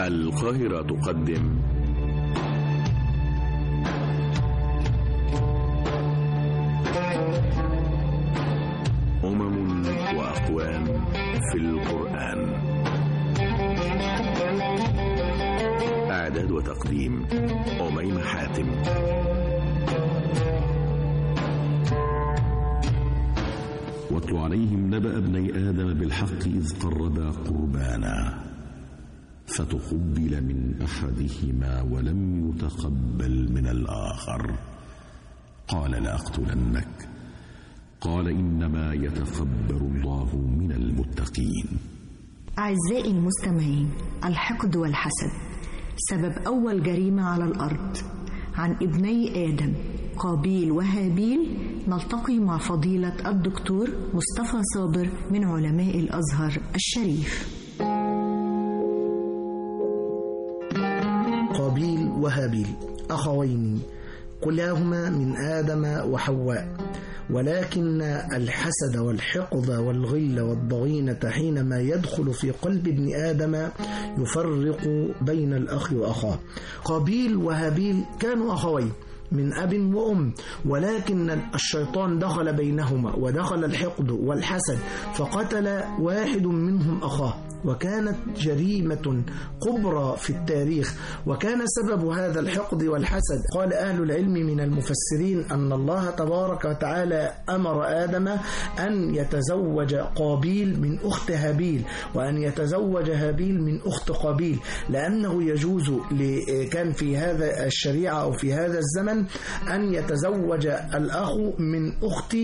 القاهرة تقدم. أمم وأقوام في القرآن. إعداد وتقديم أميمة حاتم. واتل عليهم نبأ ابني آدم بالحق إذ قربا قربانا. فتقبل من أحدهما ولم يتقبل من الآخر. قال لأقتلنك. قال إنما يتقبل الله من المتقين. أعزائي المستمعين الحقد والحسد سبب أول جريمة على الأرض. عن ابني آدم قابيل وهابيل نلتقي مع فضيلة الدكتور مصطفى صابر من علماء الأزهر الشريف. وهابيل أخوين كلاهما من آدم وحواء ولكن الحسد والحقد والغل والضغينة حينما يدخل في قلب ابن آدم يفرق بين الأخ وأخاه. قابيل وهابيل كانوا أخوين. من أب وأم ولكن الشيطان دخل بينهما ودخل الحقد والحسد فقتل واحد منهم أخاه وكانت جريمة كبرى في التاريخ وكان سبب هذا الحقد والحسد. قال أهل العلم من المفسرين أن الله تبارك وتعالى أمر آدم أن يتزوج قابيل من أخت هابيل وأن يتزوج هابيل من أخت قابيل لأنه يجوز كان في هذا الشريعة أو في هذا الزمن أن يتزوج الأخ من أخت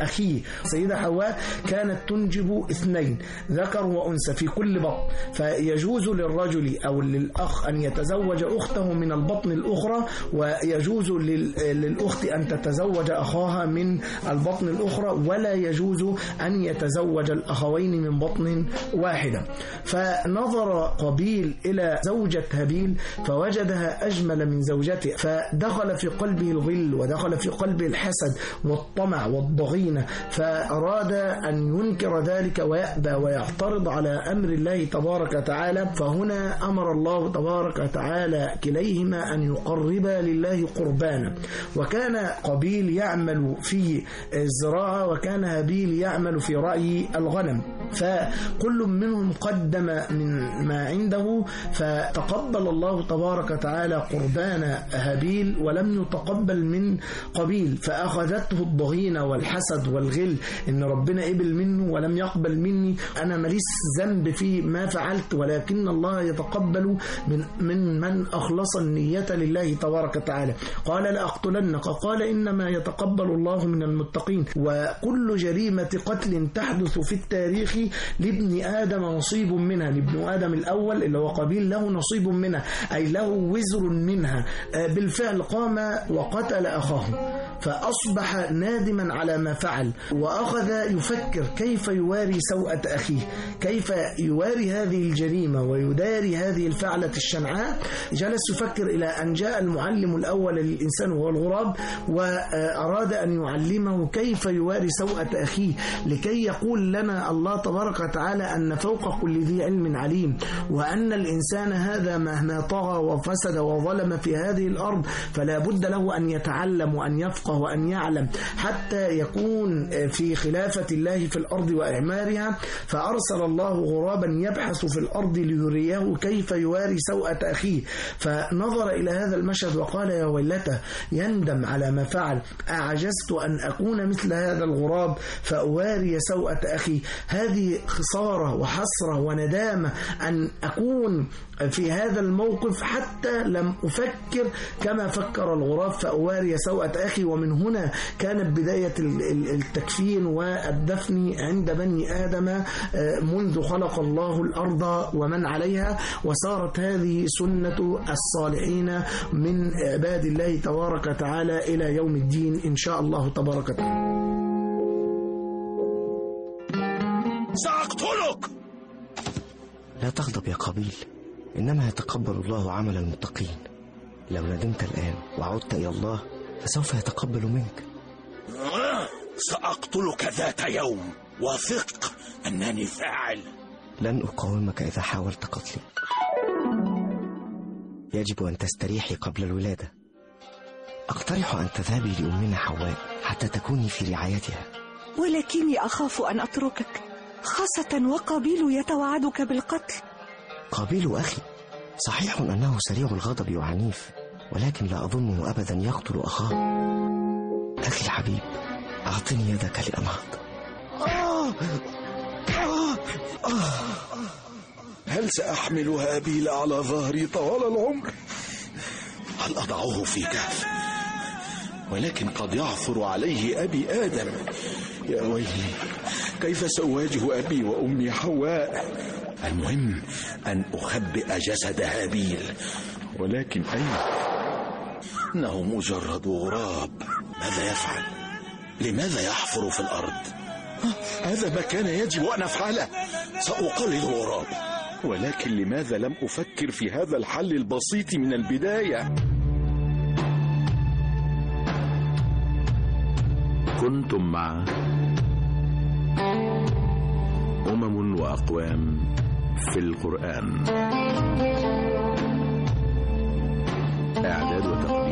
أخيه. سيدة حواء كانت تنجب اثنين ذكر وأنثى في كل بطن. فيجوز للرجل أو للأخ أن يتزوج أخته من البطن الأخرى ويجوز للأخت أن تتزوج أخاها من البطن الأخرى ولا يجوز أن يتزوج الأخوين من بطن واحدة. فنظر قبيل إلى زوجة هابيل فوجدها أجمل من زوجته فدخل في قلبه الغل ودخل في قلبه الحسد والطمع والضغينة فأراد أن ينكر ذلك ويأبى ويعترض على أمر الله تبارك وتعالى فهنا أمر الله تبارك وتعالى كليهما أن يقربا لله قربانا. وكان قبيل يعمل في الزراعة وكان هابيل يعمل في رأي الغنم فكل منهم قدم من ما عنده فتقبل الله تبارك وتعالى قربان هابيل ولم يتقبل من قبيل فأخذته الضغينة والحسد والغل إن ربنا قبل منه ولم يقبل مني أنا ماليش ذنب في ما فعلت ولكن الله يتقبل من من من أخلص النية لله تبارك وتعالى. قال لأقتلنك قال إنما يتقبل الله من المتقين. وكل جريمة قتل تحدث في التاريخ لابن آدم نصيب منها لابن آدم الأول اللي هو قبيل له نصيب منها أي له وزر منها. بالفعل قام وقتل أخاه. فأصبح نادما على ما فعل وأخذ يفكر كيف يواري سوءة أخيه كيف يواري هذه الجريمة ويداري هذه الفعلة الشنعاء. جلس يفكر إلى أن جاء المعلم الأول للإنسان وهو الغراب وأراد أن يعلمه كيف يواري سوءة أخيه لكي يقول لنا الله تبارك وتعالى أن فوق كل ذي علم عليم وأن الإنسان هذا مهما طغى وفسد وظلم في هذه الأرض فلا بد له أن يتعلم وأن يفقه. وأن يعلم حتى يكون في خلافة الله في الأرض وإعمارها. فأرسل الله غرابا يبحث في الأرض ليريه كيف يواري سوءة أخيه. فنظر إلى هذا المشهد وقال يا ويلته يندم على ما فعل. أعجزت أن أكون مثل هذا الغراب فأواري سوءة أخي. هذه خسارة وحسرة وندامة أن أكون في هذا الموقف حتى لم أفكر كما فكر الغراب فأواري سوءة أخي. ومن هنا كانت بداية التكفين والدفن عند بني آدم منذ خلق الله الأرض ومن عليها وصارت هذه سنة الصالحين من عباد الله تبارك وتعالى إلى يوم الدين إن شاء الله تبارك وتعالى. سأقتلك! لا تغضب يا قبيل إنما يتقبل الله عمل المتقين. لو ندمت الآن وعدت إلى الله فسوف يتقبل منك. سأقتلك ذات يوم. وثق أنني فاعل. لن أقاومك إذا حاولت قتلي. يجب أن تستريحي قبل الولادة. أقترح أن تذهبي لأمنا حواء حتى تكوني في رعايتها. ولكني أخاف أن أتركك خاصة وقابيل يتوعدك بالقتل. قابيل أخي صحيح أنه سريع الغضب وعنيف. ولكن لا أظنه أبدا يقتل أخاه أخي الحبيب أعطني يدك لأنهض هل سأحمل هابيل على ظهري طوال العمر؟ هل أضعه في كهف؟ ولكن قد يعثر عليه أبي آدم يا ويلي كيف سأواجه أبي وأمي حواء؟ المهم أن أخبئ جسد هابيل ولكن أين؟ إنه مجرد غراب ماذا يفعل؟ لماذا يحفر في الأرض؟ هذا ما كان يجب أن أفعله سأقلد الغراب ولكن لماذا لم أفكر في هذا الحل البسيط من البداية؟ كنتم مع أمم وأقوام في القرآن إعداد وتقديم